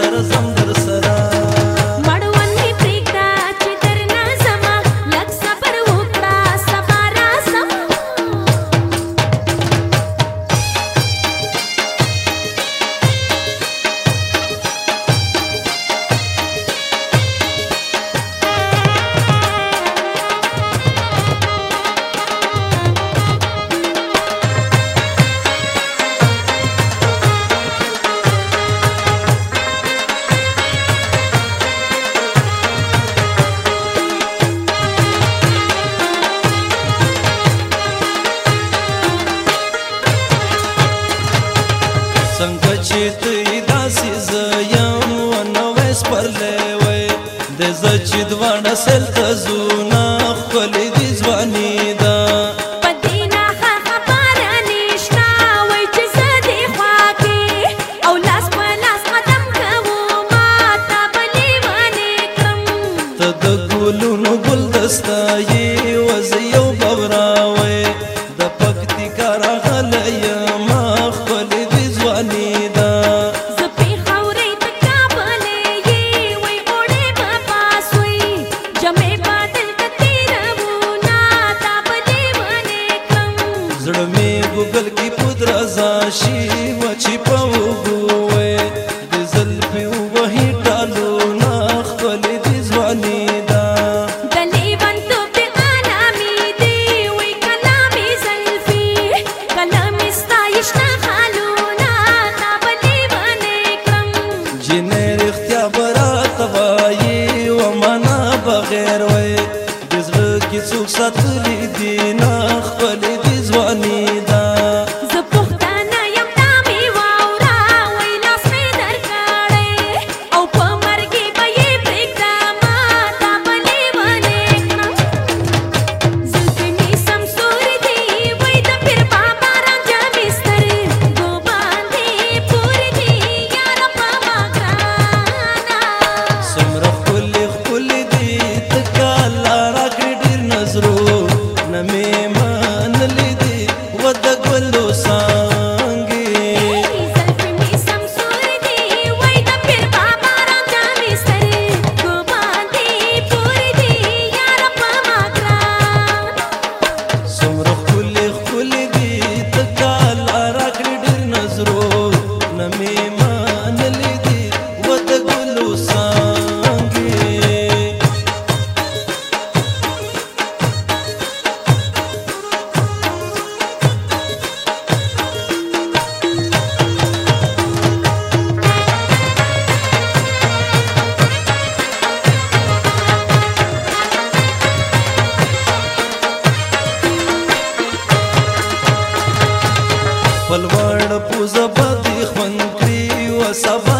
सरसम د زچ دوړ سل تزونه خپل دي ځواني دا پدینا خبر نشتا وای چې زدي خواږي او لاس په لاس قدم کوو ما تا بلی باندې کم ته د ګلونو ګل دستایي وز یو بورا وای د پکتی کار غلای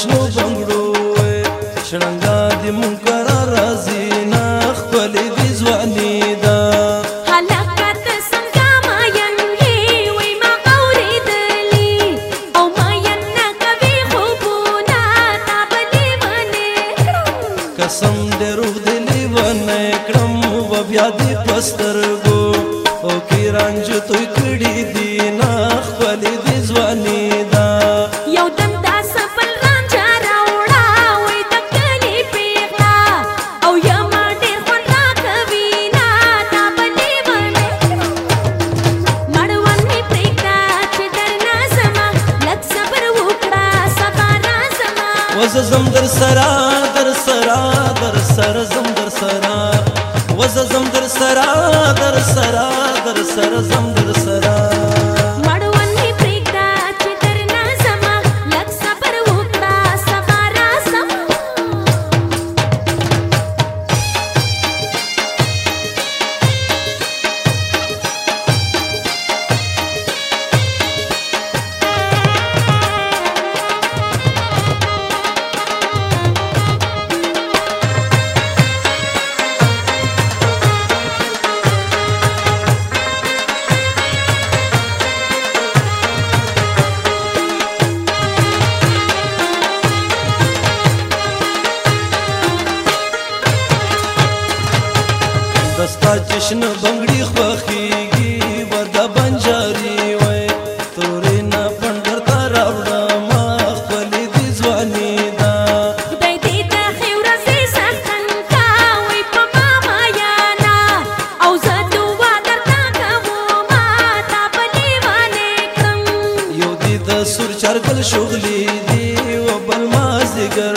شنو بنګړو شرنګا دې مونږ کرا راځي نه خپل دې ځواني دا حلاکت څنګه ما ینګي وې ما قوري دلی او ما یننا کوي خوبونه تا بلې باندې قسم دې روح دلی باندې کړم و بیا دې پسترګو او کی رنج توي کړ وز زم در سرا در سرا در سر زم در سرا وز زم در سرا در سرا در سر زم در سرا شنه بنگړي خوخيږي وردا بنجاري وای تورې نه پندر تر اورا ما خپل دي ځواني دا خدای دې ته خورځي سختن کا وای په ما یا نا او زدو وا درتا کوم ما تا بلي وانه کم یو دې د سر چرګل شغلې دی او بل ما زګر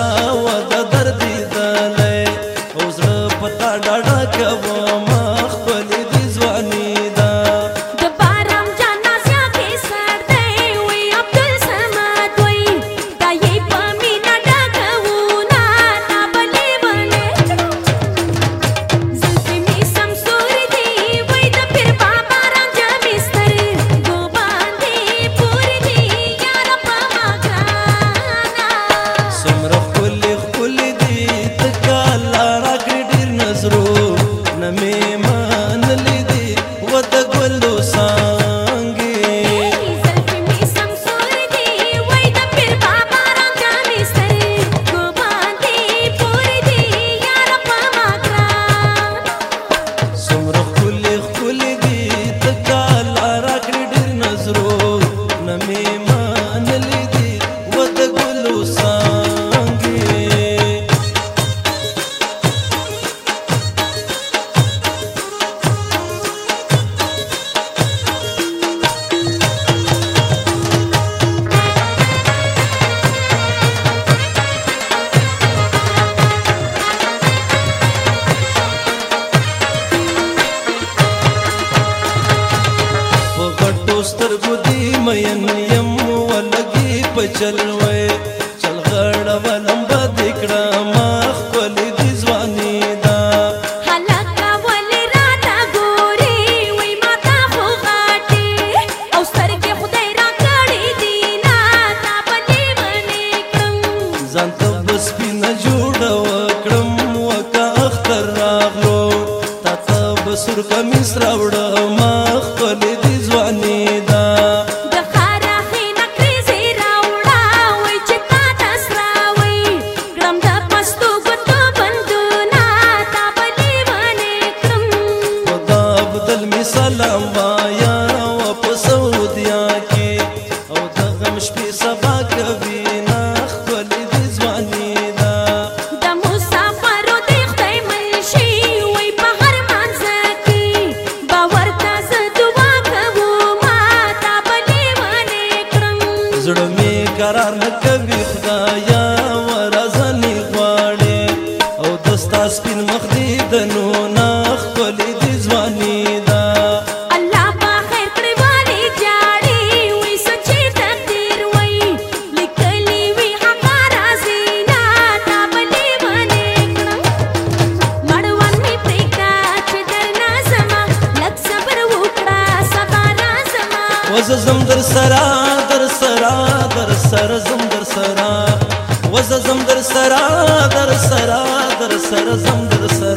سرا در سرا در سر زم در سرا وز زم در سرا در سرا در سر زم در سرا